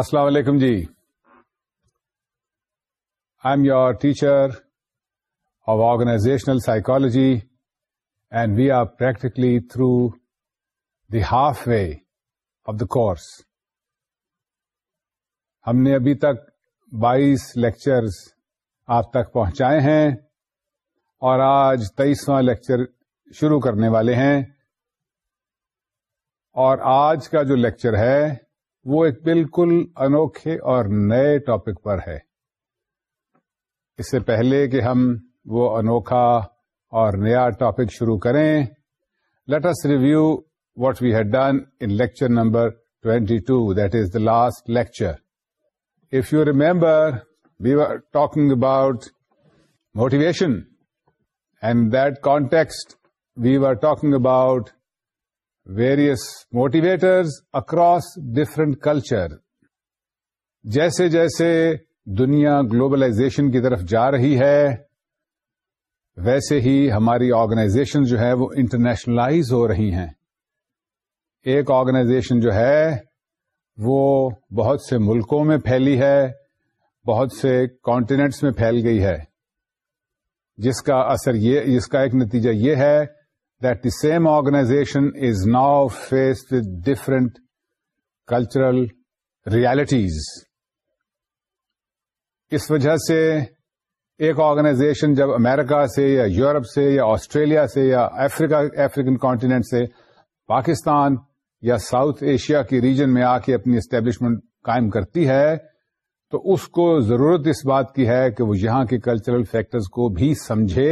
السلام علیکم جی I am your teacher of organizational psychology and we are practically through the half way of the course ہم نے ابھی تک بائیس لیکچرز آپ تک پہنچائے ہیں اور آج تیئیسواں لیکچر شروع کرنے والے ہیں اور آج کا جو لیکچر ہے وہ ایک بالکل انوکھے اور نئے ٹاپک پر ہے اس سے پہلے کہ ہم وہ انوکھا اور نیا ٹاپک شروع کریں let us review what we had done in lecture number twenty two is the last lecture if you remember we are talking about motivation and that context we are talking about various motivators across different culture جیسے جیسے دنیا globalisation کی طرف جا رہی ہے ویسے ہی ہماری آرگنائزیشن جو ہے وہ انٹرنیشنلائز ہو رہی ہیں ایک آرگنائزیشن جو ہے وہ بہت سے ملکوں میں پھیلی ہے بہت سے کانٹینٹس میں پھیل گئی ہے جس کا اثر یہ جس کا ایک نتیجہ یہ ہے that the same organization is now faced different cultural realities اس وجہ سے ایک آرگنائزیشن جب امیرکا سے یا یورپ سے یا آسٹریلیا سے یا افریقہ افریقن کانٹیننٹ سے پاکستان یا ساؤتھ ایشیا کی ریجن میں آ کے اپنی اسٹیبلشمنٹ قائم کرتی ہے تو اس کو ضرورت اس بات کی ہے کہ وہ یہاں کے کلچرل فیکٹرز کو بھی سمجھے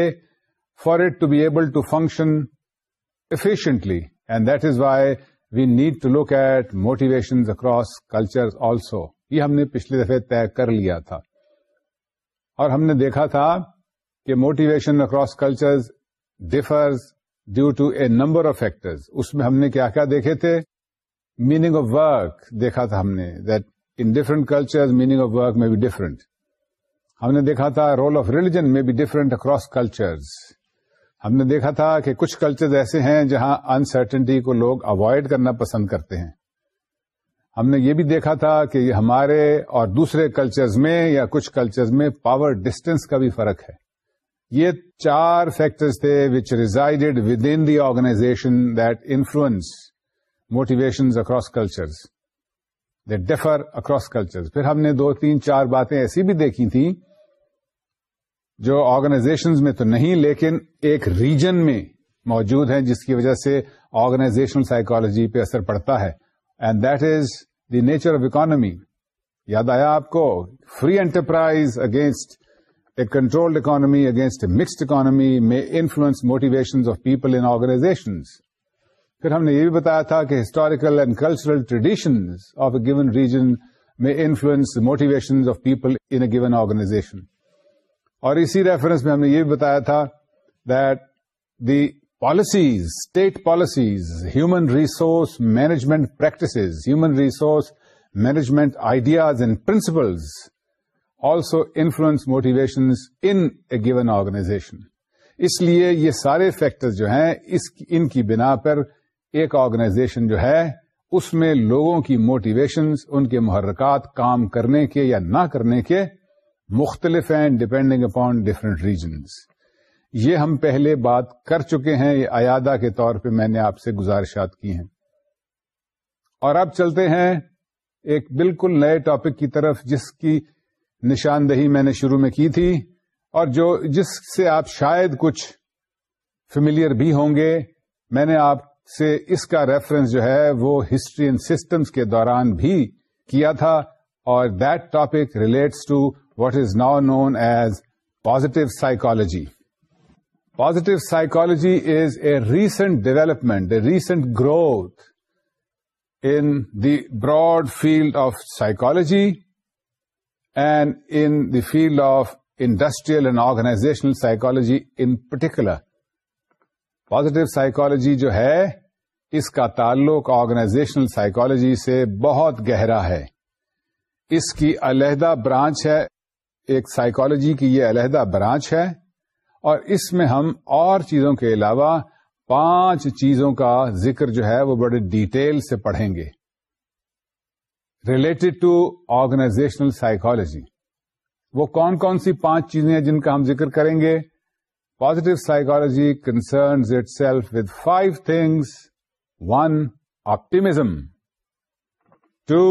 for it to be able to function efficiently and that is why we need to look at motivations across cultures also یہ ہم نے پچھلی دفعہ طے کر لیا تھا اور ہم نے دیکھا تھا کہ motivation across cultures differs due to a number of factors اس میں ہم نے کیا کیا دیکھے تھے میننگ آف ورک دیکھا تھا ہم نے that in different culture meaning of work میں بھی ڈفرنٹ ہم نے دیکھا تھا رول آف ریلیجن میں بھی ڈفرنٹ اکراس کلچرز ہم نے دیکھا تھا کہ کچھ کلچرز ایسے ہیں جہاں انسرٹنٹی کو لوگ اوائڈ کرنا پسند کرتے ہیں ہم نے یہ بھی دیکھا تھا کہ یہ ہمارے اور دوسرے کلچرز میں یا کچھ کلچرز میں پاور ڈسٹینس کا بھی فرق ہے یہ چار فیکٹرز تھے which resided within the organization that influence motivations across cultures they differ across cultures پھر ہم نے دو تین چار باتیں ایسی بھی دیکھی تھیں جو آرگنائزیشنز میں تو نہیں لیکن ایک ریجن میں موجود ہیں جس کی وجہ سے آرگنائزیشنل سائیکالوجی پہ اثر پڑتا ہے and that is the nature of economy یاد آیا آپ کو free enterprise against a control economy against a mixed economy میں influence motivations of people in organizations پھر ہم نے یہ بھی بتایا تھا کہ historical and cultural traditions of a given region میں influence motivations of people in a given organization اور اسی ریفرنس میں ہم نے یہ بھی بتایا تھا that the policies state policies human resource management practices human resource management ideas and principles also influence motivations in a given organization اس لیے یہ سارے فیکٹر جو ہیں اس ان کی بنا پر ایک آرگنائزیشن جو ہے اس میں لوگوں کی موٹیویشنز ان کے محرکات کام کرنے کے یا نہ کرنے کے مختلف ہیں ڈپینڈنگ اپان ڈفرنٹ ریجنز یہ ہم پہلے بات کر چکے ہیں یہ ایادا کے طور پہ میں نے آپ سے گزارشات کی ہیں اور اب چلتے ہیں ایک بالکل نئے ٹاپک کی طرف جس کی نشاندہی میں نے شروع میں کی تھی اور جو جس سے آپ شاید کچھ فیملیئر بھی ہوں گے میں نے آپ سے اس کا ریفرنس جو ہے وہ ہسٹری اینڈ سسٹمس کے دوران بھی کیا تھا اور that topic relates to what is now as as positive Positive psychology is is a recent a a recent growth in the broad field of and and in field of industrial and organizational psychology in particular positive psychology جو ہے اس کا تعلق organizational psychology سے بہت گہرا ہے اس کی علیحدہ برانچ ہے ایک سائیکالوجی کی یہ علیحدہ برانچ ہے اور اس میں ہم اور چیزوں کے علاوہ پانچ چیزوں کا ذکر جو ہے وہ بڑے ڈیٹیل سے پڑھیں گے ریلیٹڈ ٹو آرگنائزیشنل سائیکالوجی وہ کون کون سی پانچ چیزیں ہیں جن کا ہم ذکر کریں گے positive psychology concerns itself with five things one optimism two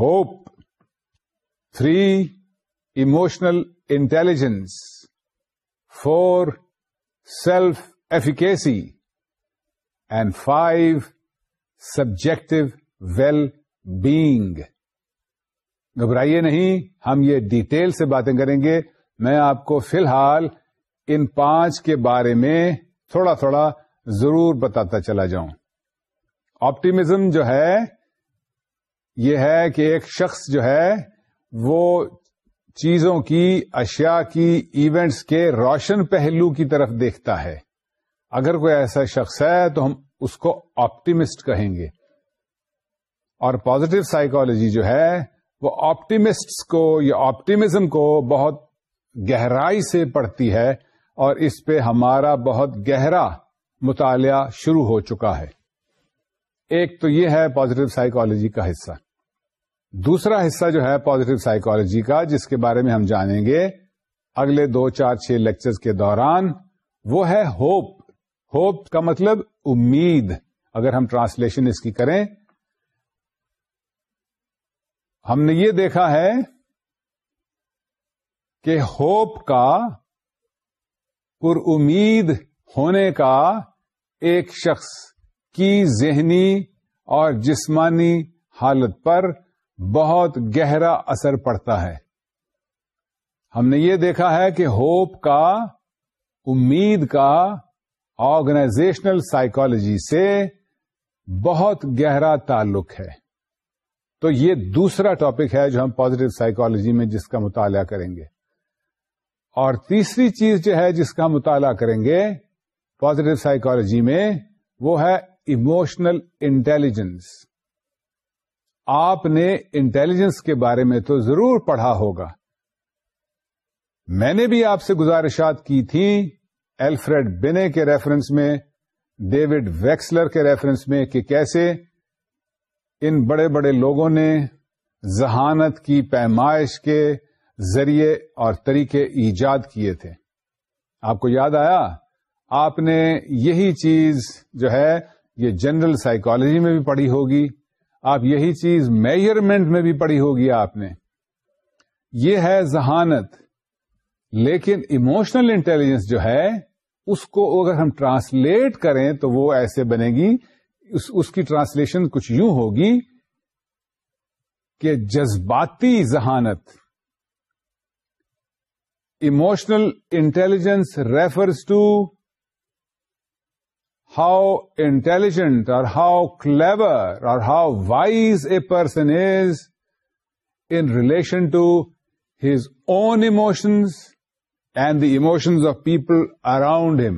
hope three emotional intelligence four self efficacy and five subjective well being گھبرائیے نہیں ہم یہ ڈیٹیل سے باتیں کریں گے میں آپ کو فی الحال ان پانچ کے بارے میں تھوڑا تھوڑا ضرور بتاتا چلا جاؤں آپٹیمزم جو ہے یہ ہے کہ ایک شخص جو ہے وہ چیزوں کی اشیاء کی ایونٹس کے روشن پہلو کی طرف دیکھتا ہے اگر کوئی ایسا شخص ہے تو ہم اس کو آپٹیمسٹ کہیں گے اور پازیٹو سائیکولوجی جو ہے وہ آپٹیمسٹ کو یا آپٹیمزم کو بہت گہرائی سے پڑھتی ہے اور اس پہ ہمارا بہت گہرا مطالعہ شروع ہو چکا ہے ایک تو یہ ہے پوزیٹو سائیکولوجی کا حصہ دوسرا حصہ جو ہے پوزیٹو سائیکالوجی کا جس کے بارے میں ہم جانیں گے اگلے دو چار چھ لیکچر کے دوران وہ ہے ہوپ ہوپ کا مطلب امید اگر ہم ٹرانسلیشن اس کی کریں ہم نے یہ دیکھا ہے کہ ہوپ کا پر امید ہونے کا ایک شخص کی ذہنی اور جسمانی حالت پر بہت گہرا اثر پڑتا ہے ہم نے یہ دیکھا ہے کہ ہوپ کا امید کا آرگنائزیشنل سائیکولوجی سے بہت گہرا تعلق ہے تو یہ دوسرا ٹاپک ہے جو ہم پوزیٹو سائیکولوجی میں جس کا مطالعہ کریں گے اور تیسری چیز جو ہے جس کا مطالعہ کریں گے پوزیٹو سائیکولوجی میں وہ ہے ایموشنل انٹیلیجنس آپ نے انٹیلیجنس کے بارے میں تو ضرور پڑھا ہوگا میں نے بھی آپ سے گزارشات کی تھی ایلفریڈ بنے کے ریفرنس میں ڈیوڈ ویکسلر کے ریفرنس میں کہ کیسے ان بڑے بڑے لوگوں نے ذہانت کی پیمائش کے ذریعے اور طریقے ایجاد کیے تھے آپ کو یاد آیا آپ نے یہی چیز جو ہے یہ جنرل سائیکالوجی میں بھی پڑھی ہوگی آپ یہی چیز میئرمنٹ میں بھی پڑھی ہوگی آپ نے یہ ہے ذہانت لیکن اموشنل انٹیلیجنس جو ہے اس کو اگر ہم ٹرانسلیٹ کریں تو وہ ایسے بنے گی اس کی ٹرانسلیشن کچھ یوں ہوگی کہ جذباتی ذہانت emotional intelligence refers to how intelligent اور ہاؤ کلیور اور how wise a person is in relation to his own emotions and the emotions of people around ہم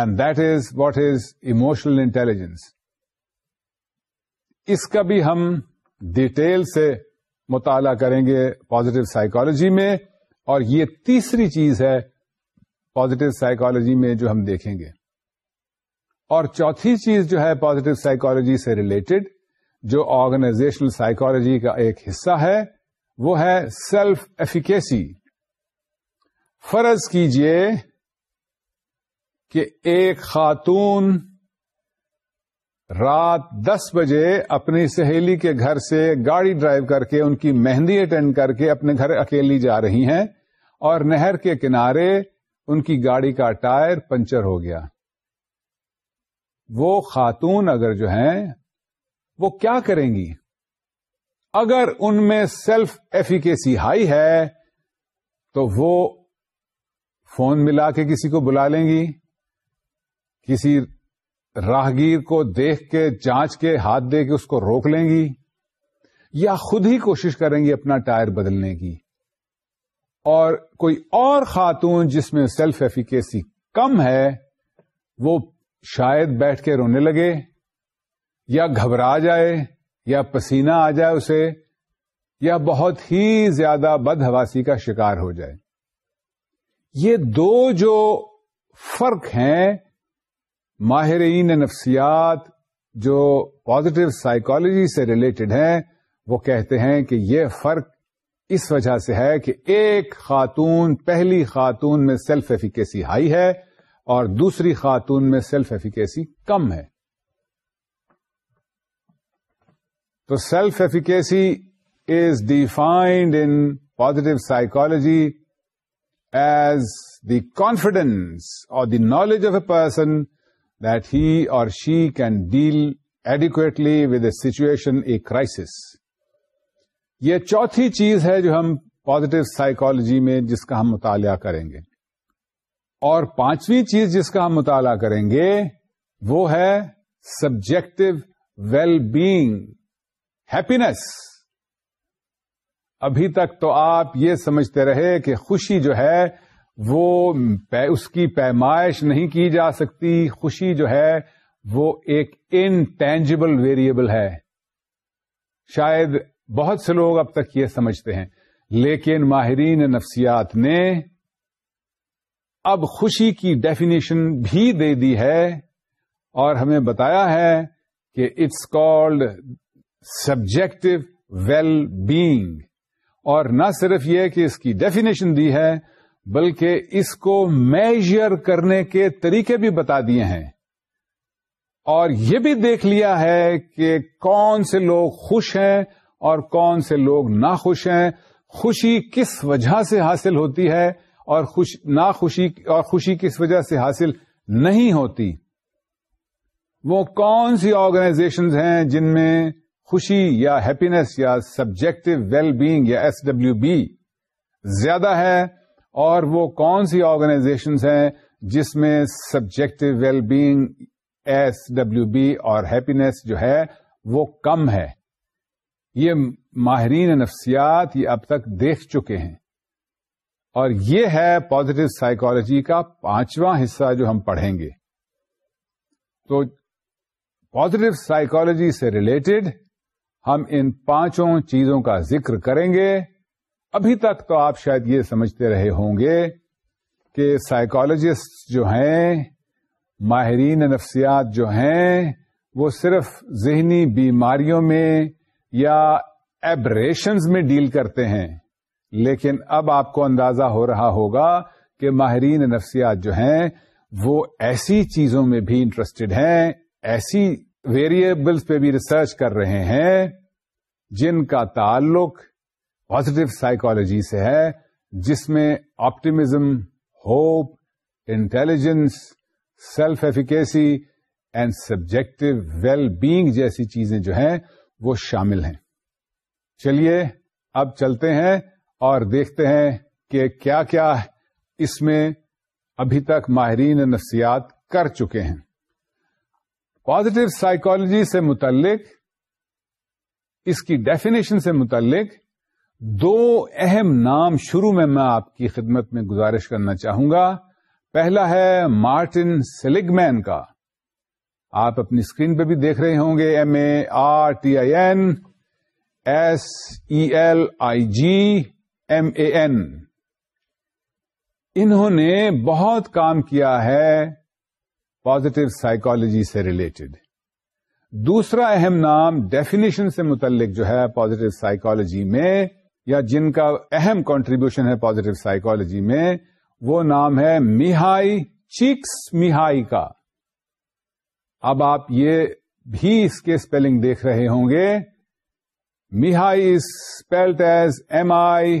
and that is what is emotional intelligence اس کا بھی ہم detail سے مطالعہ کریں گے پازیٹو سائیکالوجی میں اور یہ تیسری چیز ہے پازیٹو سائیکالوجی میں جو ہم دیکھیں گے اور چوتھی چیز جو ہے پوزیٹو سائیکالوجی سے ریلیٹڈ جو آرگنائزیشنل سائیکولوجی کا ایک حصہ ہے وہ ہے سیلف ایفیکیسی فرض کیجئے کہ ایک خاتون رات دس بجے اپنی سہیلی کے گھر سے گاڑی ڈرائیو کر کے ان کی مہندی اٹینڈ کر کے اپنے گھر اکیلی جا رہی ہیں اور نہر کے کنارے ان کی گاڑی کا ٹائر پنچر ہو گیا وہ خاتون اگر جو ہیں وہ کیا کریں گی اگر ان میں سیلف ایفیکیسی ہائی ہے تو وہ فون ملا کے کسی کو بلا لیں گی کسی راہگیر کو دیکھ کے جانچ کے ہاتھ دے کے اس کو روک لیں گی یا خود ہی کوشش کریں گی اپنا ٹائر بدلنے کی اور کوئی اور خاتون جس میں سیلف ایفیکیسی کم ہے وہ شاید بیٹھ کے رونے لگے یا گھبرا جائے یا پسینہ آ جائے اسے یا بہت ہی زیادہ بد کا شکار ہو جائے یہ دو جو فرق ہیں ماہرین نفسیات جو پازیٹو سائیکالوجی سے ریلیٹڈ ہیں وہ کہتے ہیں کہ یہ فرق اس وجہ سے ہے کہ ایک خاتون پہلی خاتون میں سیلف ایفیکیسی ہائی ہے اور دوسری خاتون میں سیلف ایفیکیسی کم ہے تو self efficacy is defined in positive psychology as the confidence اور the knowledge of a person that he or she can deal adequately with a situation a crisis یہ چوتھی چیز ہے جو ہم پازیٹو سائیکالوجی میں جس کا ہم مطالعہ کریں گے اور پانچویں چیز جس کا ہم مطالعہ کریں گے وہ ہے سبجیکٹو ویل بیگ ہیپینس ابھی تک تو آپ یہ سمجھتے رہے کہ خوشی جو ہے وہ اس کی پیمائش نہیں کی جا سکتی خوشی جو ہے وہ ایک انٹینجبل ویریبل ہے شاید بہت سے لوگ اب تک یہ سمجھتے ہیں لیکن ماہرین نفسیات نے اب خوشی کی ڈیفینیشن بھی دے دی ہے اور ہمیں بتایا ہے کہ it's called subjective well being اور نہ صرف یہ کہ اس کی ڈیفینیشن دی ہے بلکہ اس کو میجر کرنے کے طریقے بھی بتا دیے ہیں اور یہ بھی دیکھ لیا ہے کہ کون سے لوگ خوش ہیں اور کون سے لوگ ناخوش ہیں خوشی کس وجہ سے حاصل ہوتی ہے اور خوش ناخوشی اور خوشی کس وجہ سے حاصل نہیں ہوتی وہ کون سی آرگنائزیشنز ہیں جن میں خوشی یا ہیپینس یا سبجیکٹو ویل بینگ یا ایس ڈبلو بی زیادہ ہے اور وہ کون سی آرگنائزیشنز ہیں جس میں subjective well being S W B اور ہیپینس جو ہے وہ کم ہے یہ ماہرین نفسیات یہ اب تک دیکھ چکے ہیں اور یہ ہے پوزیٹو سائیکالوجی کا پانچواں حصہ جو ہم پڑھیں گے تو پازیٹو سائیکالوجی سے ریلیٹڈ ہم ان پانچوں چیزوں کا ذکر کریں گے ابھی تک تو آپ شاید یہ سمجھتے رہے ہوں گے کہ سائیکالوجسٹ جو ہیں ماہرین نفسیات جو ہیں وہ صرف ذہنی بیماریوں میں یا ایبریشنز میں ڈیل کرتے ہیں لیکن اب آپ کو اندازہ ہو رہا ہوگا کہ ماہرین نفسیات جو ہیں وہ ایسی چیزوں میں بھی انٹرسٹڈ ہیں ایسی ویریبلس پہ بھی ریسرچ کر رہے ہیں جن کا تعلق پازیٹو سائیکالوجی سے ہے جس میں optimism hope intelligence self efficacy and subjective well being جیسی چیزیں جو ہیں وہ شامل ہیں چلیے اب چلتے ہیں اور دیکھتے ہیں کہ کیا کیا اس میں ابھی تک ماہرین نفسیات کر چکے ہیں پازیٹو سائیکالوجی سے متعلق اس کی ڈیفینیشن سے متعلق دو اہم نام شروع میں میں آپ کی خدمت میں گزارش کرنا چاہوں گا پہلا ہے مارٹن سلگمین کا آپ اپنی اسکرین پہ بھی دیکھ رہے ہوں گے M A R T I N S E L I G M A N انہوں نے بہت کام کیا ہے پازیٹو سائیکالوجی سے ریلیٹڈ دوسرا اہم نام ڈیفینیشن سے متعلق جو ہے پازیٹو سائیکالوجی میں یا جن کا اہم کانٹریبیوشن ہے پازیٹو سائیکالوجی میں وہ نام ہے میہائی چیکس میہائی کا اب آپ یہ بھی اس کے اسپیلنگ دیکھ رہے ہوں گے Mihai spelled as M I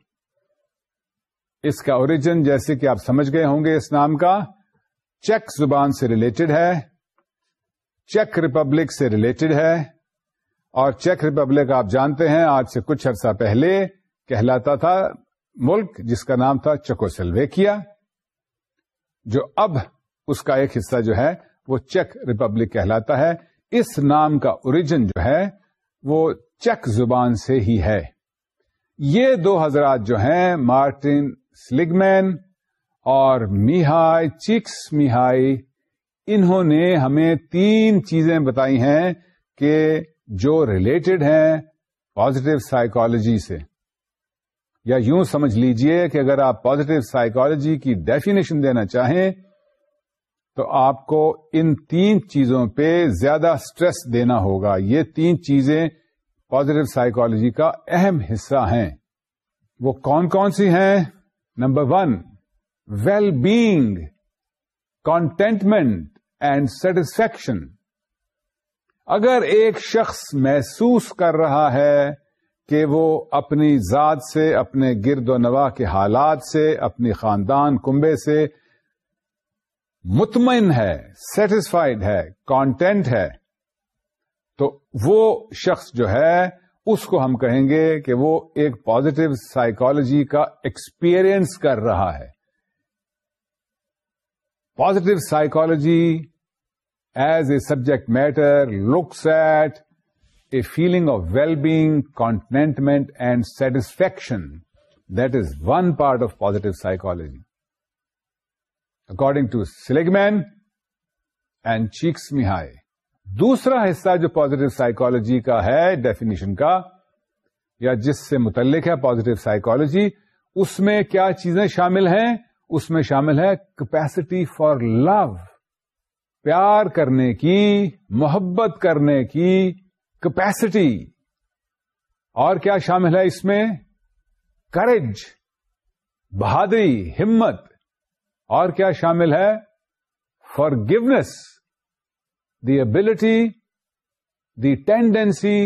اس کا اوریجن جیسے کہ آپ سمجھ گئے ہوں گے اس نام کا چیک زبان سے ریلیٹڈ ہے چیک ریپبلک سے ریلیٹڈ ہے اور چیک ریپبلک آپ جانتے ہیں آج سے کچھ عرصہ پہلے کہلاتا تھا ملک جس کا نام تھا چکو سلویکیا جو اب اس کا ایک حصہ جو ہے وہ چیک ریپبلک کہلاتا ہے اس نام کا اوریجن جو ہے وہ چیک زبان سے ہی ہے یہ دو حضرات جو ہیں مارٹن سلگمین اور میہائی چکس میہائی انہوں نے ہمیں تین چیزیں بتائی ہیں کہ جو ریلیٹڈ ہیں پازیٹو سائیکالوجی سے یا یوں سمجھ لیجئے کہ اگر آپ پازیٹو سائیکالوجی کی ڈیفینیشن دینا چاہیں تو آپ کو ان تین چیزوں پہ زیادہ سٹریس دینا ہوگا یہ تین چیزیں پازیٹو سائیکالوجی کا اہم حصہ ہیں وہ کون کون سی ہیں number one well being contentment and satisfaction اگر ایک شخص محسوس کر رہا ہے کہ وہ اپنی ذات سے اپنے گرد و نواح کے حالات سے اپنی خاندان کنبے سے مطمئن ہے سیٹسفائیڈ ہے کانٹینٹ ہے تو وہ شخص جو ہے اس کو ہم کہیں گے کہ وہ ایک پوزیٹو سائیکالوجی کا ایکسپیرئنس کر رہا ہے positive psychology as a subject matter looks at a feeling of well being contentment and satisfaction that is one part of positive psychology according to Seligman and Csikszentmihalyi دوسرا حصہ جو positive psychology کا ہے definition کا یا جس سے متعلق ہے پوزیٹو سائیکولوجی اس میں کیا چیزیں شامل ہیں اس میں شامل ہے کیپیسٹی فار لو پیار کرنے کی محبت کرنے کی کیپیسٹی اور کیا شامل ہے اس میں کریج بہادری ہمت اور کیا شامل ہے forgiveness the ability the tendency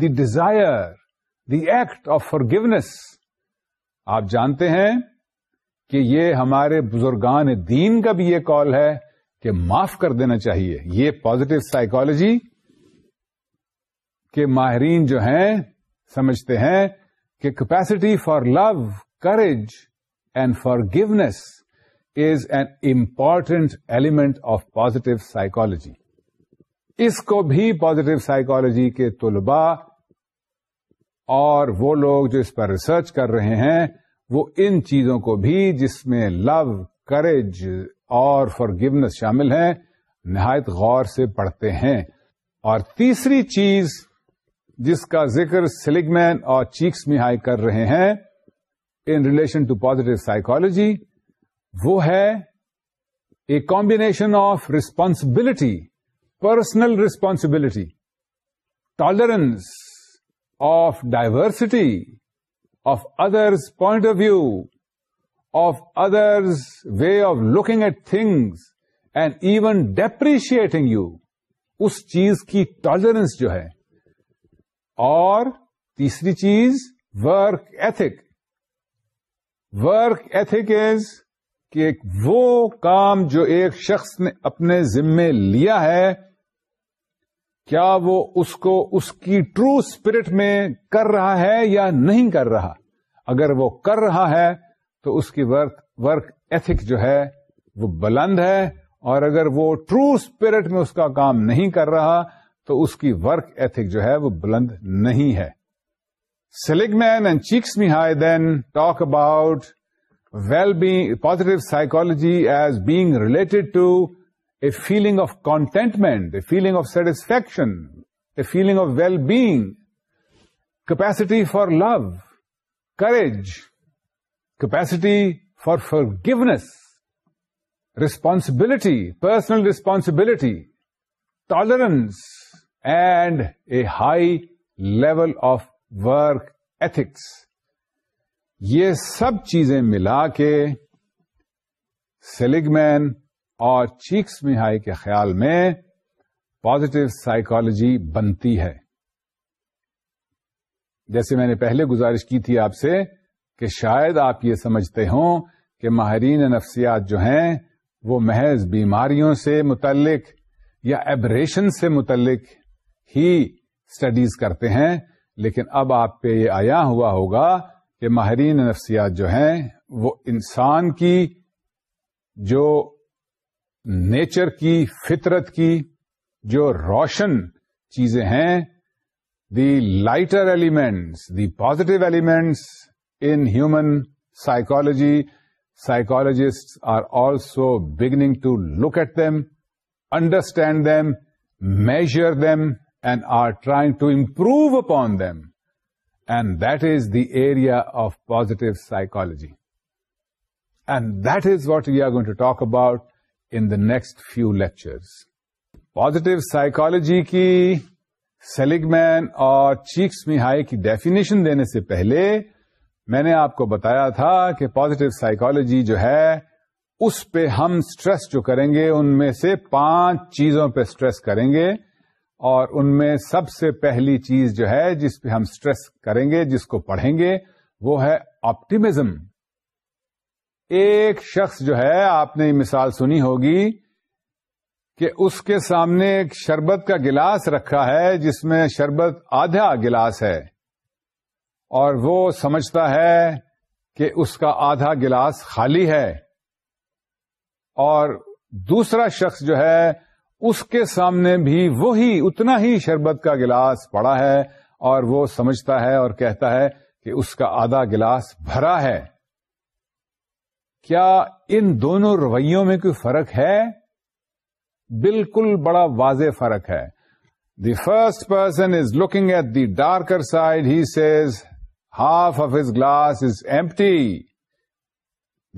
the desire the act of for آپ جانتے ہیں کہ یہ ہمارے بزرگان دین کا بھی یہ کال ہے کہ معاف کر دینا چاہیے یہ پازیٹو سائیکالوجی کے ماہرین جو ہیں سمجھتے ہیں کہ capacity for love courage and forgiveness is an important element of positive psychology اس کو بھی پازیٹو سائیکالوجی کے طلباء اور وہ لوگ جو اس پر ریسرچ کر رہے ہیں وہ ان چیزوں کو بھی جس میں لو کریج اور فار شامل ہیں نہایت غور سے پڑھتے ہیں اور تیسری چیز جس کا ذکر سلگمین اور چیکس میں ہائی کر رہے ہیں in relation to positive psychology وہ ہے a combination of responsibility personal responsibility tolerance of diversity of others point of view of others way of looking at things and even depreciating you اس چیز کی tolerance جو ہے اور تیسری چیز work ethic work ethic is کہ وہ کام جو ایک شخص نے اپنے ذمے لیا ہے کیا وہ اس کو اس کی ٹرو اسپرٹ میں کر رہا ہے یا نہیں کر رہا اگر وہ کر رہا ہے تو اس کی ورک ورک ایتھک جو ہے وہ بلند ہے اور اگر وہ ٹرو اسپرٹ میں اس کا کام نہیں کر رہا تو اس کی ورک ایتھک جو ہے وہ بلند نہیں ہے Seligman and Csikszentmihalyi then talk about well be positive psychology as being related to feeling of contentment a feeling of satisfaction a feeling of well being capacity for love courage capacity forgiveness responsibility personal responsibility tolerance and a high level of work ethics یہ سب چیزیں ملا کے سیلگ مین اور checks مہائی کے خیال میں positive psychology بنتی ہے جیسے میں نے پہلے گزارش کی تھی آپ سے کہ شاید آپ یہ سمجھتے ہوں کہ ماہرین نفسیات جو ہیں وہ محض بیماریوں سے متعلق یا ایبریشن سے متعلق ہی اسٹڈیز کرتے ہیں لیکن اب آپ پہ یہ آیا ہوا ہوگا کہ ماہرین نفسیات جو ہیں وہ انسان کی جو نیچر کی فطرت کی جو روشن چیزیں ہیں the lighter elements the positive elements in human psychology psychologists are also beginning to look at them understand them measure them and are trying to improve upon them and that is the area of positive psychology and that is what you are going to talk about in the next few lectures. Positive psychology کی Seligman اور Cheeks مہائی کی definition دینے سے پہلے میں نے آپ کو بتایا تھا کہ پوزیٹو سائیکالوجی جو ہے اس پہ ہم سٹریس جو کریں گے ان میں سے پانچ چیزوں پہ سٹریس کریں گے اور ان میں سب سے پہلی چیز جو ہے جس پہ ہم سٹریس کریں گے جس کو پڑھیں گے وہ ہے آپٹیمزم ایک شخص جو ہے آپ نے مثال سنی ہوگی کہ اس کے سامنے ایک شربت کا گلاس رکھا ہے جس میں شربت آدھا گلاس ہے اور وہ سمجھتا ہے کہ اس کا آدھا گلاس خالی ہے اور دوسرا شخص جو ہے اس کے سامنے بھی وہی اتنا ہی شربت کا گلاس پڑا ہے اور وہ سمجھتا ہے اور کہتا ہے کہ اس کا آدھا گلاس بھرا ہے کیا ان دونوں رویوں میں کوئی فرق ہے بالکل بڑا واضح فرق ہے the first person is looking at the darker side he sees half of his glass is empty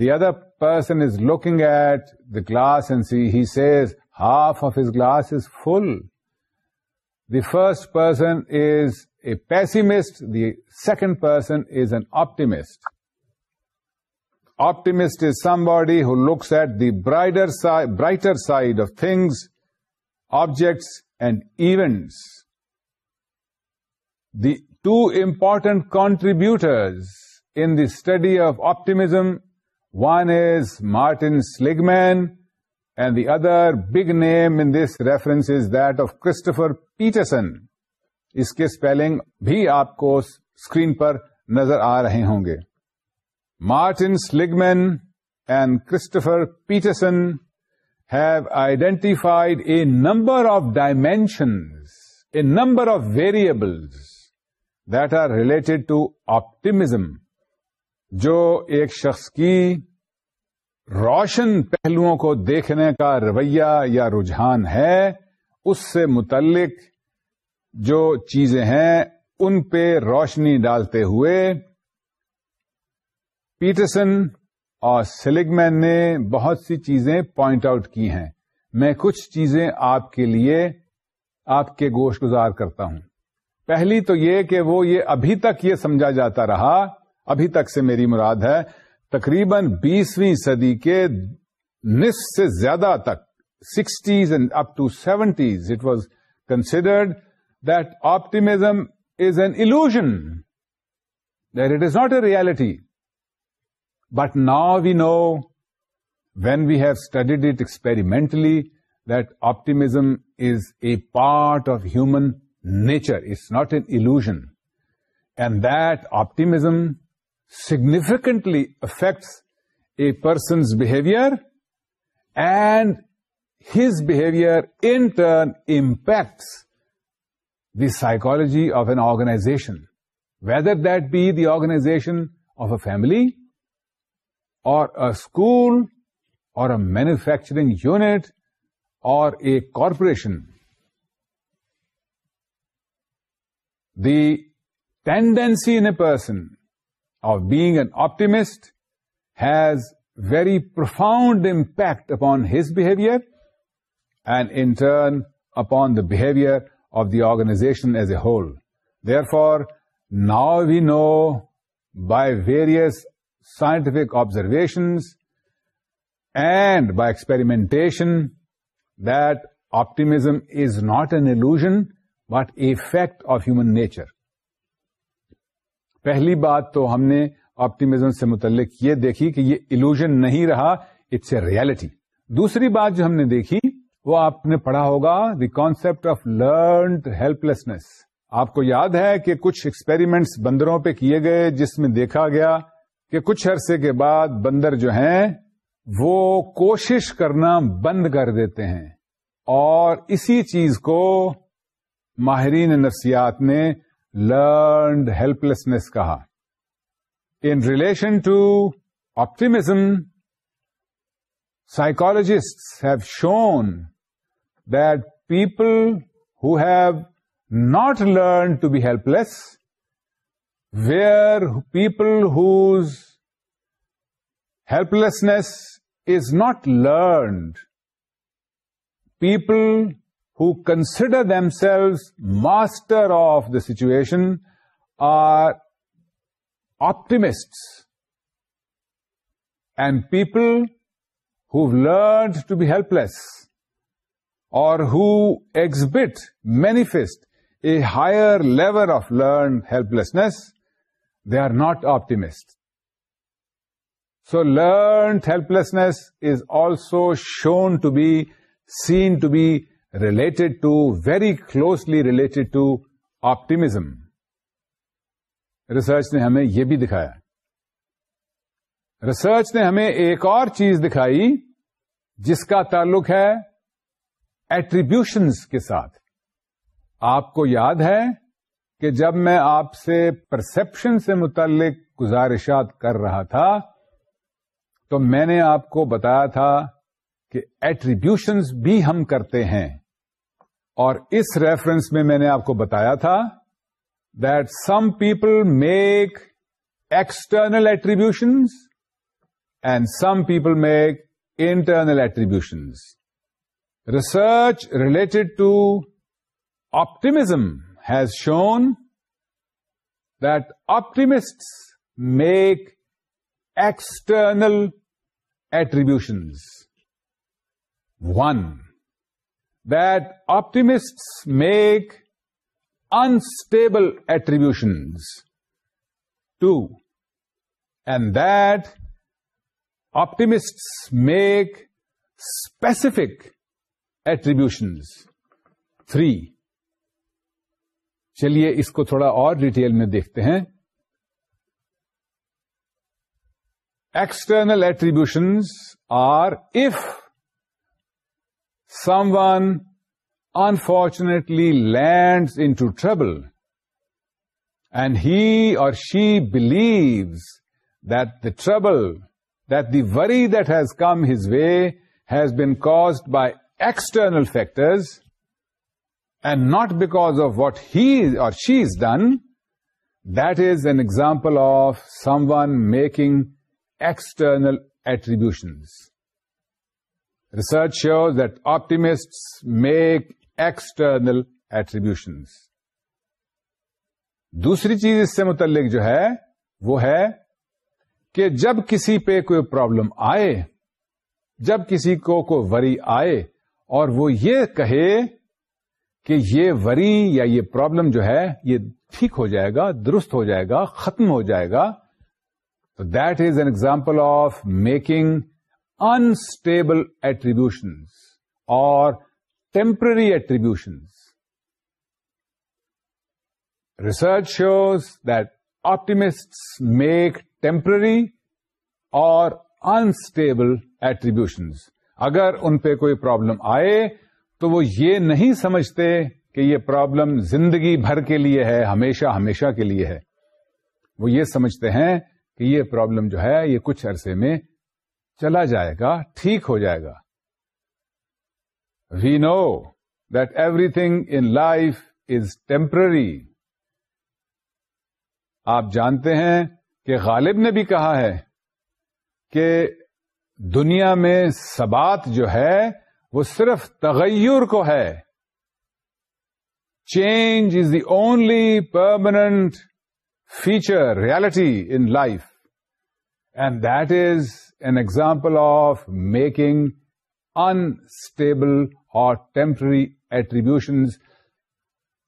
the other person is looking at the glass and see he sees half of his glass is full the first person is a pessimist the second person is an optimist optimist is somebody who looks at the brighter, side, brighter side of things, objects and events. The two important contributors in the study of optimism, one is Martin Sligman and the other big name in this reference is that of Christopher Peterson. اس کے spelling بھی آپ کو screen پر نظر آ رہے ہوں گے Martin Seligman and Christopher Peterson have identified a number of dimensions a number of variables that are related to optimism جو ایک شخص کی روشن پہلوؤں کو دیکھنے کا رویہ یا رجحان ہے اس سے متعلق جو چیزیں ہیں ان پہ روشنی ڈالتے ہوئے پیٹرسن اور سلیکمین نے بہت سی چیزیں پوائنٹ آؤٹ کی ہیں میں کچھ چیزیں آپ کے لیے آپ کے گوشت گزار کرتا ہوں پہلی تو یہ کہ وہ یہ ابھی تک یہ سمجھا جاتا رہا ابھی تک سے میری مراد ہے تقریباً بیسویں صدی کے نصف سے زیادہ تک sixties and up to seventies it was considered that optimism is an illusion that it is not a reality But now we know, when we have studied it experimentally, that optimism is a part of human nature. It's not an illusion. And that optimism significantly affects a person's behavior, and his behavior in turn impacts the psychology of an organization, whether that be the organization of a family or a school or a manufacturing unit or a corporation, the tendency in a person of being an optimist has very profound impact upon his behavior and in turn upon the behavior of the organization as a whole. Therefore, now we know by various observations and by experimentation that optimism is not an illusion but a fact of human nature. پہلی بات تو ہم نے optimism سے متعلق یہ دیکھی کہ یہ الوژن نہیں رہا اٹس اے ریالٹی دوسری بات جو ہم نے دیکھی وہ آپ نے پڑھا ہوگا the concept of learned help آپ کو یاد ہے کہ کچھ ایکسپیریمنٹس بندروں پہ کیے گئے جس میں دیکھا گیا کہ کچھ عرصے کے بعد بندر جو ہیں وہ کوشش کرنا بند کر دیتے ہیں اور اسی چیز کو ماہرین نفسیات نے لرنڈ ہیلپ لیسنیس کہا in relation to optimism psychologists have shown that people who have not learn to be helpless where people whose helplessness is not learned, people who consider themselves master of the situation are optimists, and people who've learned to be helpless or who exhibit, manifest a higher level of learned helplessness are not optimist so learned help helplessness is also shown to be seen to be related to very closely related to optimism research نے ہمیں یہ بھی دکھایا research نے ہمیں ایک اور چیز دکھائی جس کا تعلق ہے attributions کے ساتھ آپ کو یاد ہے کہ جب میں آپ سے پرسپشن سے متعلق گزارشات کر رہا تھا تو میں نے آپ کو بتایا تھا کہ ایٹریبیوشنس بھی ہم کرتے ہیں اور اس ریفرنس میں میں نے آپ کو بتایا تھا that some people make external attributions and some people make internal attributions research related to optimism ز shown the optimists make external attributions one the optimist make unstable attributions two and the optimists make specific attributions three چلیے اس کو تھوڑا اور detail میں دیکھتے ہیں external attribution are if someone unfortunately land into trouble and he or she believes that the trouble that the worry that has come his way has been caused by external factors not not of what he or she is done that is an example of someone making external attributions. Research shows that optimist make external attributions. دوسری چیز اس سے متعلق جو ہے وہ ہے کہ جب کسی پہ کوئی پرابلم آئے جب کسی کو کوئی وری آئے اور وہ یہ کہے کہ یہ وری یا یہ پرابلم جو ہے یہ ٹھیک ہو جائے گا درست ہو جائے گا ختم ہو جائے گا تو that is an example of making unstable attributions or temporary attributions research shows that optimist make temporary or unstable attributions اگر ان پہ کوئی پرابلم آئے تو وہ یہ نہیں سمجھتے کہ یہ پرابلم زندگی بھر کے لیے ہے ہمیشہ ہمیشہ کے لیے ہے وہ یہ سمجھتے ہیں کہ یہ پرابلم جو ہے یہ کچھ عرصے میں چلا جائے گا ٹھیک ہو جائے گا we know that everything in life is temporary آپ جانتے ہیں کہ غالب نے بھی کہا ہے کہ دنیا میں سبات جو ہے وہ صرف تغیر کو ہے change is the only permanent feature reality in life and that is an example of making unstable or temporary attribution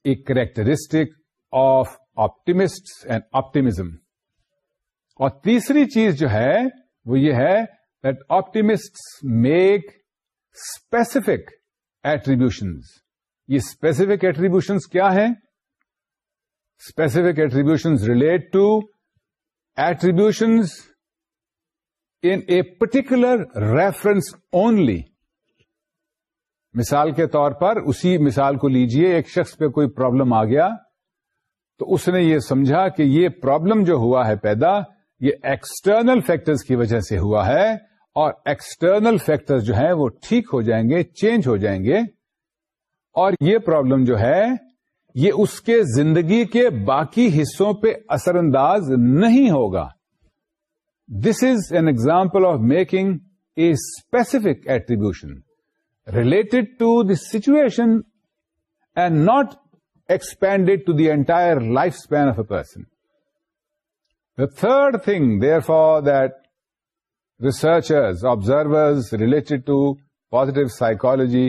a characteristic of optimist and optimism اور تیسری چیز جو ہے وہ یہ ہے that optimist make specific attribution یہ specific attributions کیا ہے specific attribution relate to attribution particular reference only مثال کے طور پر اسی مثال کو لیجیے ایک شخص پہ کوئی پرابلم آ گیا تو اس نے یہ سمجھا کہ یہ پرابلم جو ہوا ہے پیدا یہ ایکسٹرنل فیکٹرز کی وجہ سے ہوا ہے اور ایکسٹرنل فیکٹر جو ہیں وہ ٹھیک ہو جائیں گے چینج ہو جائیں گے اور یہ پرابلم جو ہے یہ اس کے زندگی کے باقی حصوں پہ اثر انداز نہیں ہوگا this is an example of making a specific attribution related to the situation and not expanded to the entire life span of a person the third thing therefore that researchers observers relate to positive psychology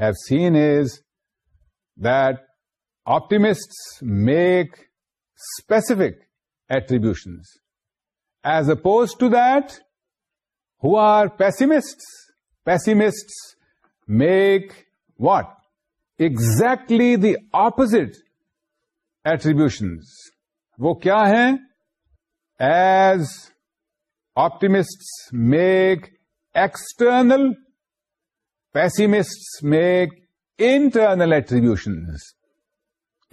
have seen is that optimist make specific attributions as opposed to that who are pessimist pessimist make what exactly the opposite attributions وہ کیا ہیں as optimists make external pessimists make internal attribution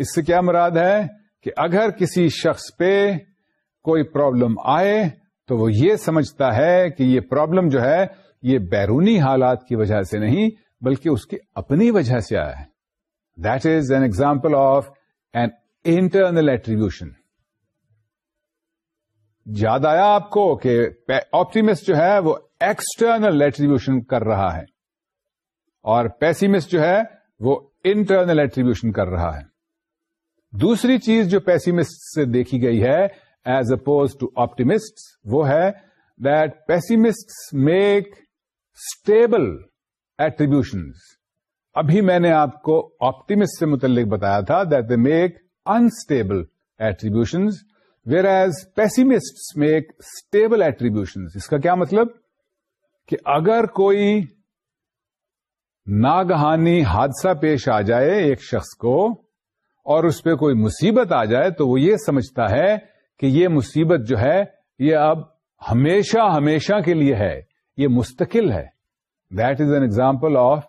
اس سے کیا مراد ہے کہ اگر کسی شخص پہ کوئی پرابلم آئے تو وہ یہ سمجھتا ہے کہ یہ پرابلم جو ہے یہ بیرونی حالات کی وجہ سے نہیں بلکہ اس کی اپنی وجہ سے آئے that is an example of an internal attribution یاد آیا آپ کو کہ آپٹیمسٹ جو ہے وہ ایکسٹرنل ایٹریبیوشن کر رہا ہے اور پیسیمسٹ جو ہے وہ انٹرنل ایٹریبیوشن کر رہا ہے دوسری چیز جو پیسیمسٹ سے دیکھی گئی ہے ایز اپوز ٹو آپٹیمسٹ وہ ہے that pessimist make stable attribution ابھی میں نے آپ کو آپٹیمسٹ سے متعلق بتایا تھا that they make unstable attribution whereas pessimists make stable attribution اس کا کیا مطلب کہ اگر کوئی ناگہانی حادثہ پیش آ جائے ایک شخص کو اور اس پہ کوئی مصیبت آ جائے تو وہ یہ سمجھتا ہے کہ یہ مصیبت جو ہے یہ اب ہمیشہ ہمیشہ کے لیے ہے یہ مستقل ہے that is an example of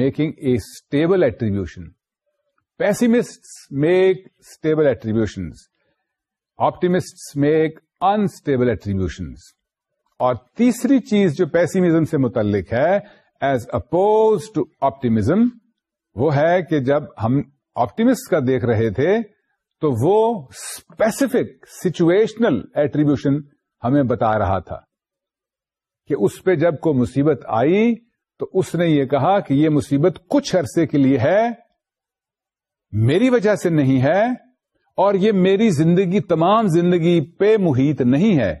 making a stable attribution pessimist make stable attributions optimist make unstable attribution اور تیسری چیز جو پیسیمزم سے متعلق ہے ایز اپوز ٹو آپٹیمزم وہ ہے کہ جب ہم آپٹیمسٹ کا دیکھ رہے تھے تو وہ اسپیسیفک سچویشنل ایٹریبیوشن ہمیں بتا رہا تھا کہ اس پہ جب کوئی مصیبت آئی تو اس نے یہ کہا کہ یہ مصیبت کچھ عرصے کے لیے ہے میری وجہ سے نہیں ہے اور یہ میری زندگی تمام زندگی پہ محیط نہیں ہے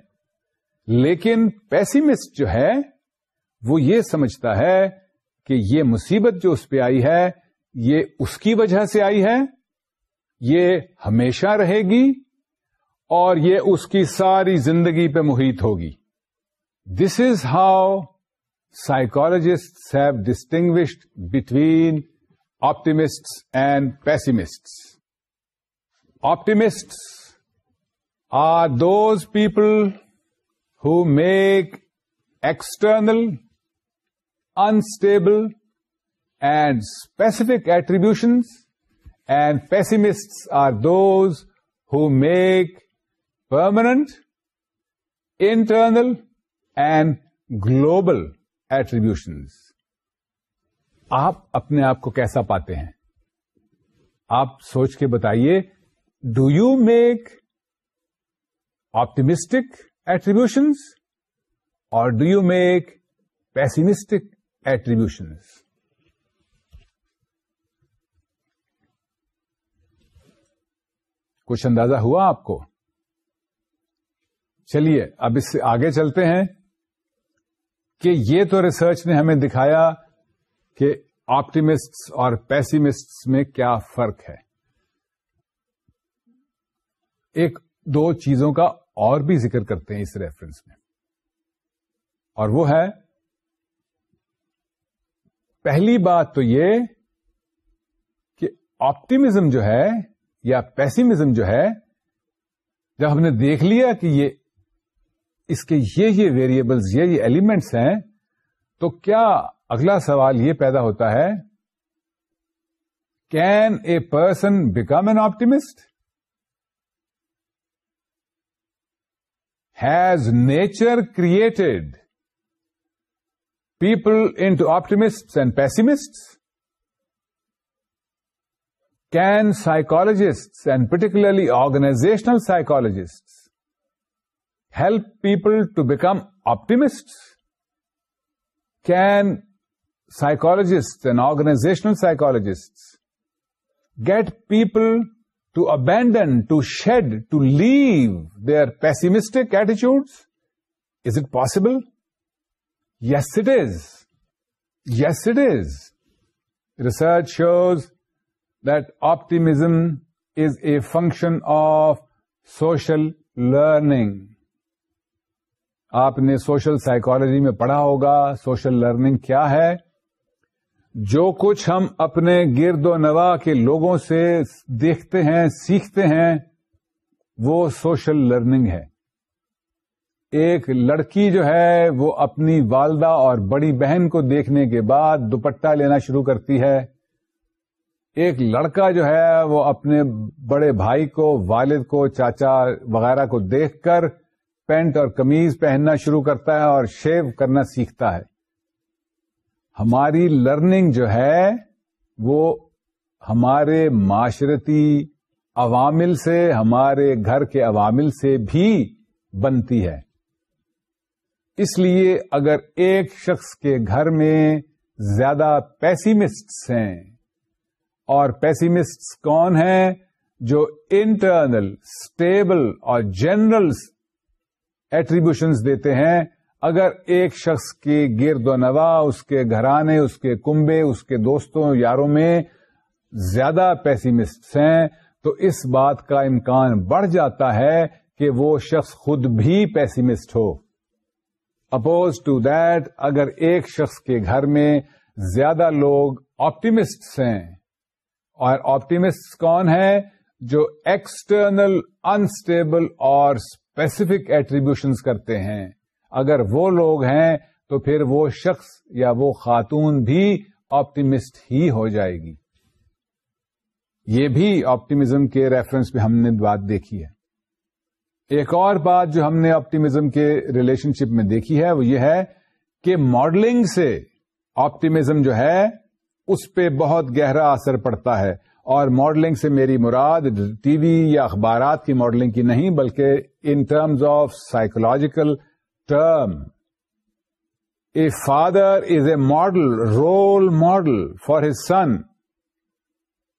لیکن پیسیمسٹ جو ہے وہ یہ سمجھتا ہے کہ یہ مصیبت جو اس پہ آئی ہے یہ اس کی وجہ سے آئی ہے یہ ہمیشہ رہے گی اور یہ اس کی ساری زندگی پہ محیط ہوگی this is how psychologists have distinguished between optimist and pessimist optimist are those people make external unstable and specific attribution and pessimists are those who make permanent internal and global attribution آپ اپنے آپ کو کیسا پاتے ہیں آپ سوچ کے بتائیے do you make optimistic attributions or do you make pessimistic attributions کچھ اندازہ ہوا آپ کو چلیے اب اس سے آگے چلتے ہیں کہ یہ تو ریسرچ نے ہمیں دکھایا کہ آپٹیمسٹ اور پیسیمسٹ میں کیا فرق ہے ایک دو چیزوں کا اور بھی ذکر کرتے ہیں اس ریفرنس میں اور وہ ہے پہلی بات تو یہ کہ آپٹیمزم جو ہے یا پیسمزم جو ہے جب ہم نے دیکھ لیا کہ یہ اس کے یہ یہ ویریبلس یہ یہ ایلیمنٹس ہیں تو کیا اگلا سوال یہ پیدا ہوتا ہے can a person become an optimist Has nature created people into optimists and pessimists? Can psychologists, and particularly organizational psychologists, help people to become optimists? Can psychologists and organizational psychologists get people to abandon to shed to leave their pessimistic ایٹیچیوڈ is it possible yes it is yes it is research shows that optimism is a function of social learning آپ نے social psychology میں پڑھا ہوگا social learning کیا ہے جو کچھ ہم اپنے گرد و نواح کے لوگوں سے دیکھتے ہیں سیکھتے ہیں وہ سوشل لرننگ ہے ایک لڑکی جو ہے وہ اپنی والدہ اور بڑی بہن کو دیکھنے کے بعد دوپٹہ لینا شروع کرتی ہے ایک لڑکا جو ہے وہ اپنے بڑے بھائی کو والد کو چاچا وغیرہ کو دیکھ کر پینٹ اور کمیز پہننا شروع کرتا ہے اور شیو کرنا سیکھتا ہے ہماری لرننگ جو ہے وہ ہمارے معاشرتی عوامل سے ہمارے گھر کے عوامل سے بھی بنتی ہے اس لیے اگر ایک شخص کے گھر میں زیادہ پیسیمسٹ ہیں اور پیسیمسٹس کون ہیں جو انٹرنل اسٹیبل اور جنرل ایٹریبیوشنس دیتے ہیں اگر ایک شخص کی گرد و نوا اس کے گھرانے اس کے کنبے اس کے دوستوں یاروں میں زیادہ پیسیمسٹس ہیں تو اس بات کا امکان بڑھ جاتا ہے کہ وہ شخص خود بھی پیسیمسٹ ہو اپوز ٹو دیٹ اگر ایک شخص کے گھر میں زیادہ لوگ آپٹیمسٹ ہیں اور آپٹیمسٹ کون ہیں جو ایکسٹرنل انسٹیبل اور اسپیسیفک ایٹریبیوشنس کرتے ہیں اگر وہ لوگ ہیں تو پھر وہ شخص یا وہ خاتون بھی آپٹیمسٹ ہی ہو جائے گی یہ بھی آپٹیمزم کے ریفرنس میں ہم نے بات دیکھی ہے ایک اور بات جو ہم نے آپٹیمزم کے ریلیشن شپ میں دیکھی ہے وہ یہ ہے کہ ماڈلنگ سے آپٹیمزم جو ہے اس پہ بہت گہرا اثر پڑتا ہے اور ماڈلنگ سے میری مراد ٹی وی یا اخبارات کی ماڈلنگ کی نہیں بلکہ in terms of psychological term. A father is a model, role model for his son.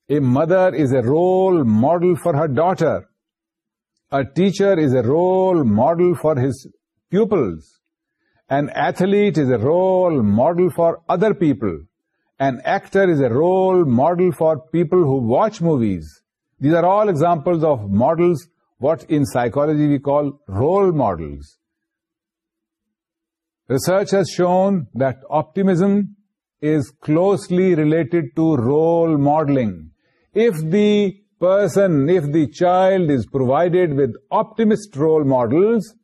A mother is a role model for her daughter. A teacher is a role model for his pupils. An athlete is a role model for other people. An actor is a role model for people who watch movies. These are all examples of models, what in psychology we call role models. Research has shown that optimism is closely related to role modeling. If the person, if the child is provided with optimist role models,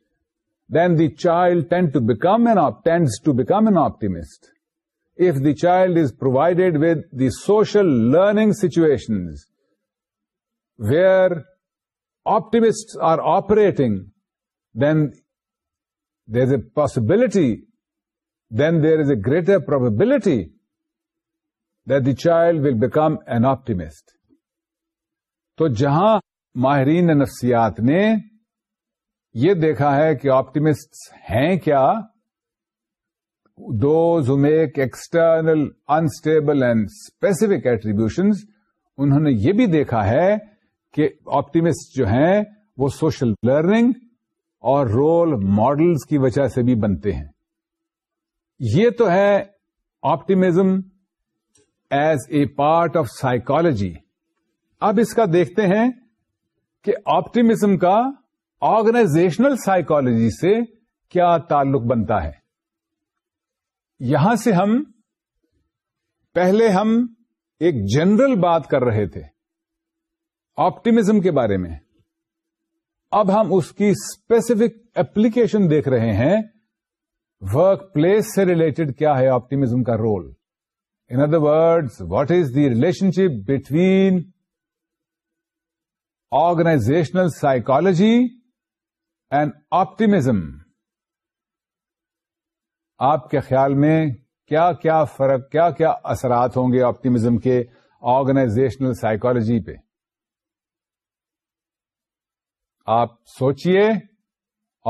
then the child tends to become an optimist. If the child is provided with the social learning situations where optimists are operating, then there is a possibility then there is a greater probability that the child will become an optimist تو جہاں ماہرین نفسیات نے یہ دیکھا ہے کہ optimist ہیں کیا who make external unstable and specific attributions انہوں نے یہ بھی دیکھا ہے کہ آپٹیمسٹ جو ہیں وہ سوشل لرننگ اور رول ماڈلس کی وجہ سے بھی بنتے ہیں یہ تو ہے optimism as a part of psychology اب اس کا دیکھتے ہیں کہ آپٹیمزم کا آرگنائزیشنل سائیکالوجی سے کیا تعلق بنتا ہے یہاں سے ہم پہلے ہم ایک جنرل بات کر رہے تھے آپٹیمزم کے بارے میں اب ہم اس کی اسپیسیفک اپلیکیشن دیکھ رہے ہیں ورک پلیس سے ریلیٹڈ کیا ہے آپٹیمزم کا role in other word what is the relationship between organizational psychology and optimism آپ کے خیال میں کیا کیا فرق کیا کیا اثرات ہوں گے آپٹیمزم کے آرگنائزیشنل سائیکولوجی پہ آپ سوچئے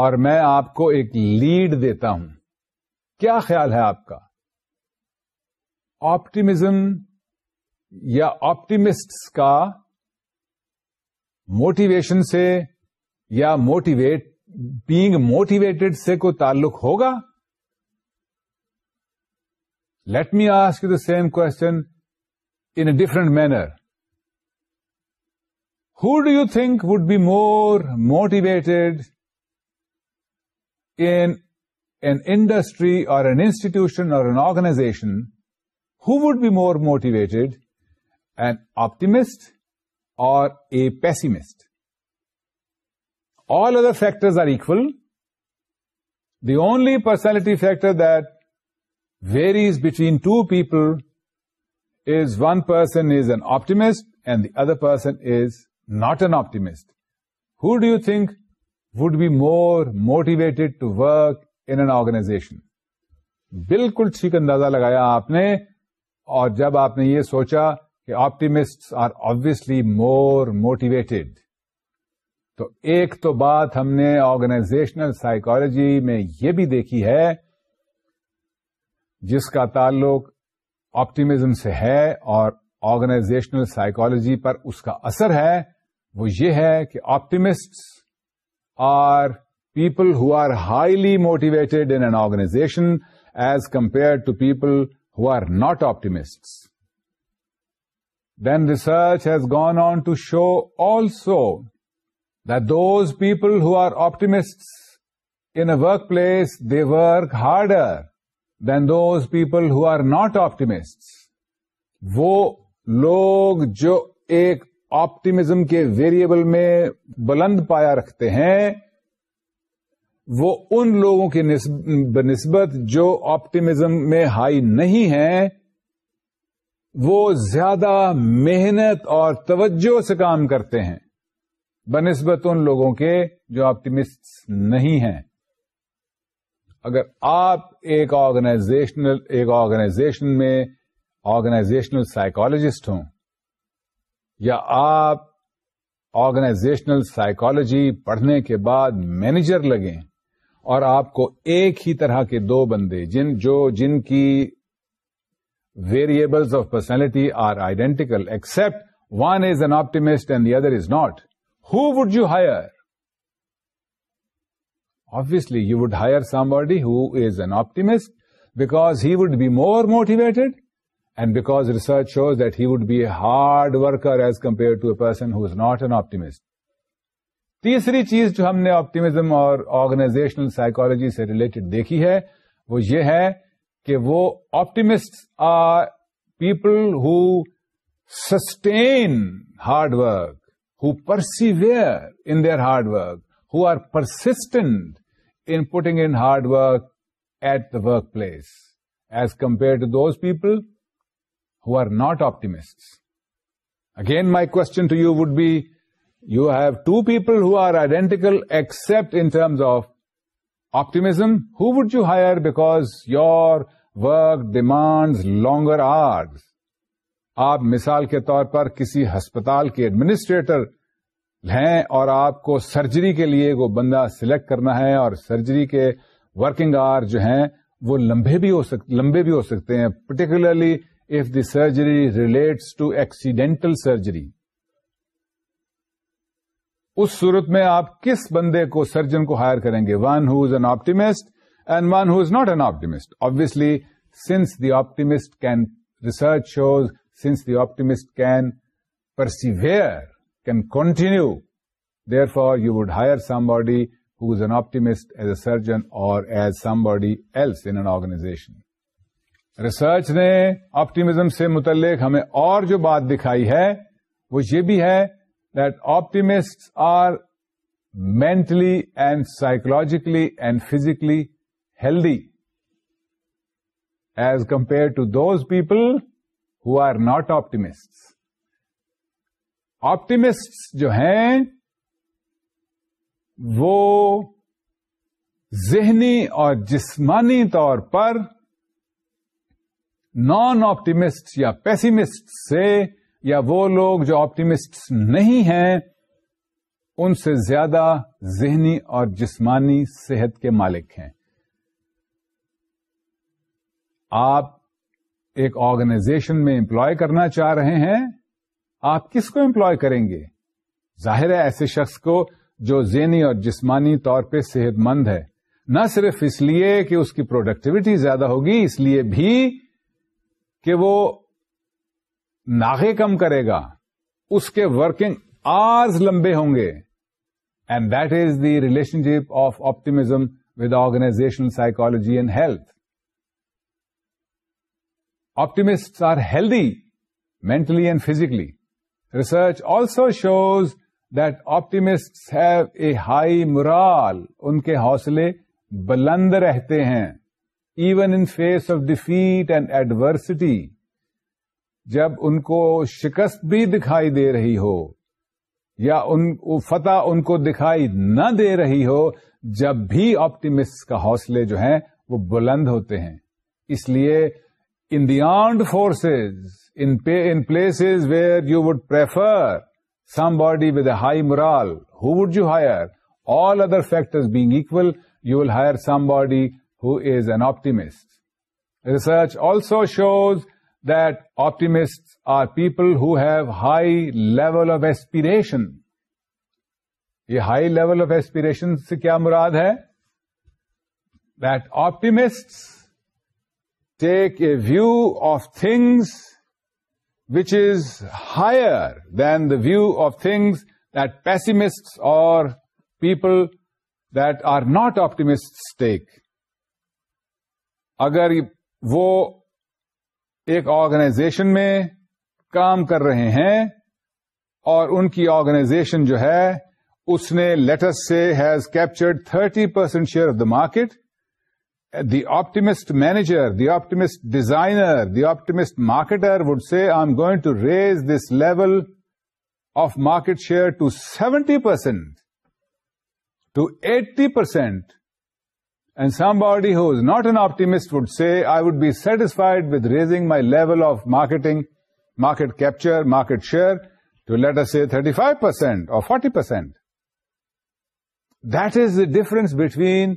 اور میں آپ کو ایک لیڈ دیتا ہوں کیا خیال ہے آپ کا آپٹیمزم یا آپٹیمسٹس کا موٹیویشن سے یا موٹیویٹ بینگ موٹیویٹڈ سے کوئی تعلق ہوگا let me ask the same question in a different manner Who do you think would be more motivated in an industry or an institution or an organization? Who would be more motivated, an optimist or a pessimist? All other factors are equal. The only personality factor that varies between two people is one person is an optimist and the other person is not an optimist who do you think would be more motivated to work in organization بالکل ٹھیک اندازہ لگایا آپ نے اور جب آپ نے یہ سوچا کہ optimist are obviously more motivated تو ایک تو بات ہم نے آرگنائزیشنل سائیکالوجی میں یہ بھی دیکھی ہے جس کا تعلق آپٹیمزم سے ہے اور آرگنائزیشنل سائیکالوجی پر اس کا اثر ہے وہ یہ ہے کہ optimist are people who are highly motivated in an organization as compare to people who are not optimist then research has gone on to show also those people are optimist in a workplace they work harder than those people are not optimist وہ لوگ جو ایک optimism کے variable میں بلند پایا رکھتے ہیں وہ ان لوگوں کی بنسبت جو آپٹیمزم میں ہائی نہیں ہیں وہ زیادہ محنت اور توجہ سے کام کرتے ہیں بہ نسبت ان لوگوں کے جو آپٹیمسٹ نہیں ہیں اگر آپ ایک آرگنائزیشنل ایک آرگنائزیشن میں آرگنائزیشنل سائیکالوجسٹ ہوں یا آپ آرگنائزیشنل سائیکولوجی پڑھنے کے بعد مینیجر لگیں اور آپ کو ایک ہی طرح کے دو بندے جن جو جن کی variables of personality are identical except one is an optimist and the other is not who would you hire obviously you would hire somebody body is an optimist because he would be more motivated and because research shows that he would be a hard worker as compare to a person who is not an optimist تیسری چیز جو ہم نے optimism اور organizational psychology سے related دیکھی ہے وہ یہ ہے کہ وہ optimist are people who sustain hard work who persevere in their hard work who are persistent in putting in hard work at the workplace as compare to those people who are not optimists. Again, my question to you would be, you have two people who are identical except in terms of optimism. Who would you hire because your work demands longer hours? آپ مثال کے طور پر کسی ہسپتال کے administrator ہیں اور آپ کو سرجری کے لیے وہ بندہ سلیکٹ کرنا ہے اور سرجری کے ورکنگ آر جو ہیں وہ لمبے بھی ہو سکتے لمبے بھی ہو سکتے ہیں particularly if the surgery relates to accidental surgery اس صورت میں آپ کس بندے کو سرجن کو ہائر کریں گے one who is an optimist and one who is not an optimist obviously since the optimist can research shows since the optimist can persevere can continue therefore you would hire somebody who is an optimist as a surgeon or as somebody else in an organization research نے optimism سے متعلق ہمیں اور جو بات دکھائی ہے وہ یہ بھی ہے that optimist are mentally and psychologically and physically healthy as compare to those people who are not optimist optimist جو ہیں وہ ذہنی اور جسمانی طور پر نان آپٹیمسٹ یا پیسیمسٹ سے یا وہ لوگ جو آپٹیمسٹ نہیں ہیں ان سے زیادہ ذہنی اور جسمانی صحت کے مالک ہیں آپ ایک آرگنائزیشن میں امپلوائے کرنا چاہ رہے ہیں آپ کس کو امپلوائے کریں گے ظاہر ہے ایسے شخص کو جو ذہنی اور جسمانی طور پہ صحت مند ہے نہ صرف اس لیے کہ اس کی پروڈکٹیوٹی زیادہ ہوگی اس لیے بھی کہ وہ ناغے کم کرے گا اس کے ورکنگ آرز لمبے ہوں گے and that is the relationship of optimism with organization psychology and health optimist are healthy mentally and physically research also shows that optimist have a high morale ان کے حوصلے بلند رہتے ہیں even in face of defeat and adversity جب ان کو شکست بھی دکھائی دے رہی ہو یا ان فتح ان کو دکھائی نہ دے رہی ہو جب بھی آپٹیمسٹ کا حوصلے جو ہیں وہ بلند ہوتے ہیں اس لیے in the armed forces in place where you would prefer somebody with a high morale who would you hire all other factor being equal you will hire somebody who is an optimist research also shows that optimist are people have high level of aspiration یہ high level of aspiration سے کیا مراد ہے that optimist take a view of things which is higher than the view of things that pessimists are people that are not optimistic اگر وہ ایک organization میں کام کر رہے ہیں اور ان کی آرگنائزیشن جو ہے اس نے let's say has captured thirty percent share of the market the optimist manager the optimist designer the optimist marketer would say I am going to raise this level of market share to seventy percent to eighty percent and somebody who's not an optimist would say I would be satisfied with raising my level of marketing market capture market share to let's say thirty five percent or forty percent that is the difference between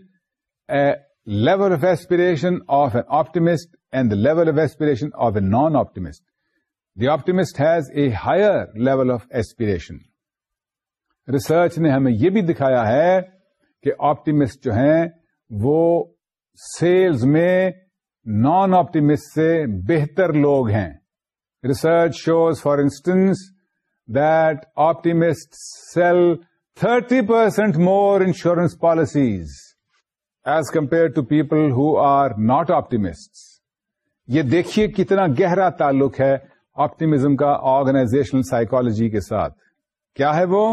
a level of aspiration of a optimist and the level of aspiration of a non optimist the optimist has a higher level of aspiration research نے ہمیں یہ بھی دکھایا ہے کہ optimist جو ہیں وہ سیلز میں نان آپٹیمسٹ سے بہتر لوگ ہیں research shows for instance that optimist sell thirty percent more insurance policies as compare to people who are not optimist یہ دیکھیے کتنا گہرا تعلق ہے آپٹیمزم کا آرگنائزیشنل سائیکولوجی کے ساتھ کیا ہے وہ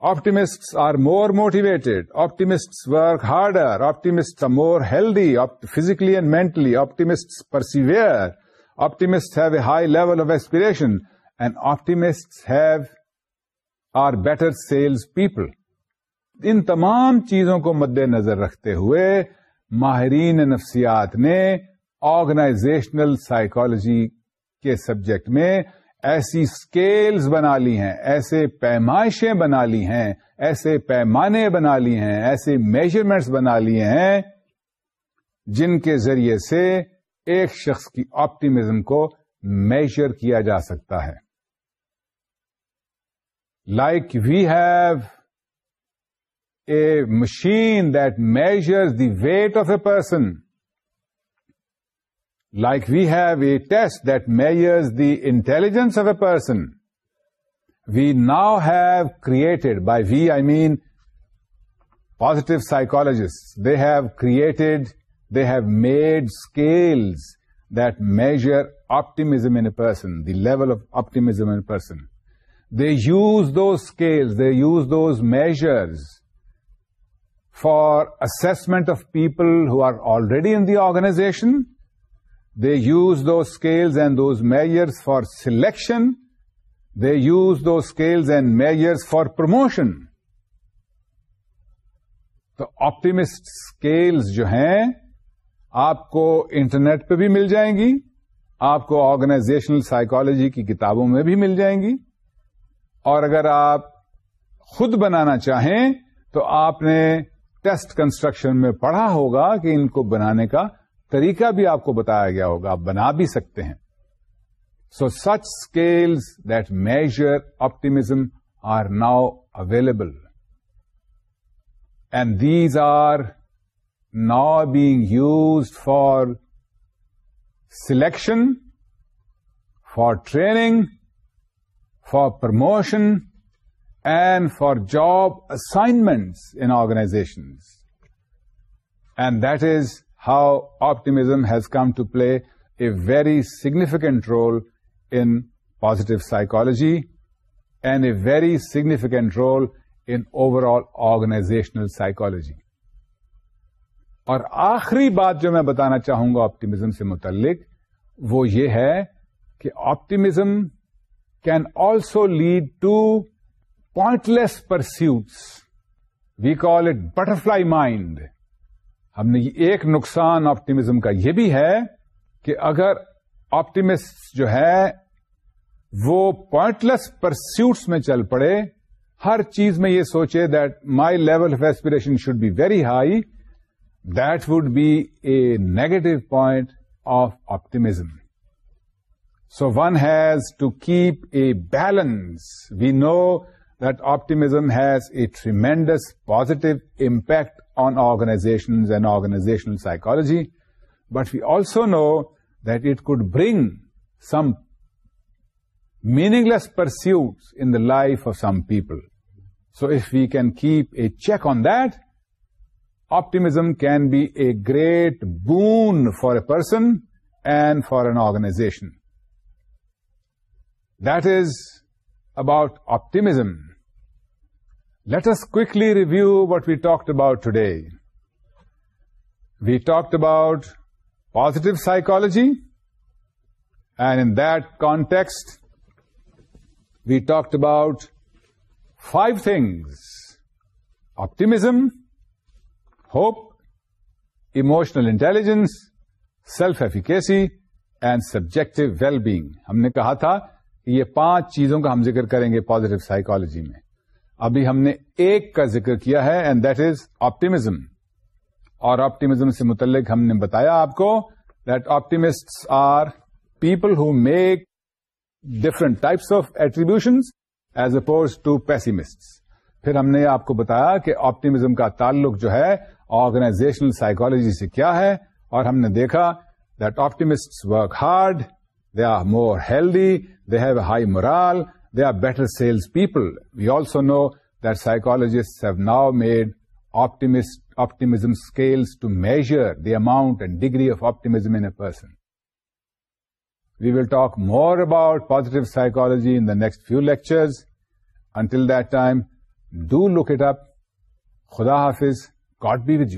optimists are more motivated optimists work harder optimists are more healthy physically and mentally optimists persevere optimists have a high level of aspiration and optimists have are better sales people ان تمام چیزوں کو مد نظر رکھتے ہوئے ماہرین نفسیات نے آرگنائزیشنل سائیکالوجی کے سبجیکٹ میں ایسی اسکیلز بنا لی ہیں ایسے پیمائشیں بنا لی ہیں ایسے پیمانے بنا لی ہیں ایسے میجرمنٹس بنا لیے ہیں جن کے ذریعے سے ایک شخص کی آپٹیمزم کو میجر کیا جا سکتا ہے like we have a machine that measure the weight of a person Like we have a test that measures the intelligence of a person, we now have created, by we I mean positive psychologists, they have made scales that measure optimism in a person, the level of optimism in a person. They use those scales, they use those measures for assessment of people who are already in the organization they use those scales and those measures for selection. They use those scales and measures for promotion. تو optimist scales جو ہیں آپ کو internet پہ بھی مل جائیں گی آپ کو آرگنائزیشنل سائیکالوجی کی کتابوں میں بھی مل جائیں گی اور اگر آپ خود بنانا چاہیں تو آپ نے ٹیسٹ کنسٹرکشن میں پڑھا ہوگا کہ ان کو بنانے کا طریقہ بھی آپ کو بتایا گیا ہوگا آپ بنا بھی سکتے ہیں so such scales that measure optimism are now available and these are now being used for selection for training for promotion and for job assignments in organizations and that is optimism has come to play a very significant role in positive psychology and a very significant role in all organizational psychology. اور آخری بات جو میں بتانا چاہوں گا optimism سے متعلق وہ یہ ہے کہ optimism can also lead to pointless pursuits we call it butterfly mind ہم نے ایک نقصان آپٹیمزم کا یہ بھی ہے کہ اگر آپٹیمسٹ جو ہے وہ پوائنٹلس پرسوٹس میں چل پڑے ہر چیز میں یہ سوچے that my level of aspiration should be very high that would be a negative point of optimism so one has to keep a balance we know that optimism has a tremendous positive impact on organizations and organizational psychology, but we also know that it could bring some meaningless pursuits in the life of some people. So if we can keep a check on that, optimism can be a great boon for a person and for an organization. That is about optimism. Let's quickly review what we talked about today we talk about positive psychology and in that context we talk about five things optimism hope emotional intelligence self efficacy and subjective well being ہم نے کہا تھا یہ پانچ چیزوں کا ہم ذکر کریں گے پازیٹو سائکالوجی میں ابھی ہم نے ایک کا ذکر کیا ہے اینڈ دیٹ از آپٹیمزم اور آپٹیمزم سے متعلق ہم نے بتایا آپ کو that optimist are people who make different types of attributions as opposed to pessimist پھر ہم نے آپ کو بتایا کہ آپٹیمزم کا تعلق جو ہے آرگنائزیشنل سائیکالوجی سے کیا ہے اور ہم نے دیکھا that optimist work hard they are more healthy they have high morale They are better salespeople. We also know that psychologists have now made optimism scales to measure the amount and degree of optimism in a person. We will talk more about positive psychology in the next few lectures. Until that time, do look it up. Khuda Hafiz, God be with you.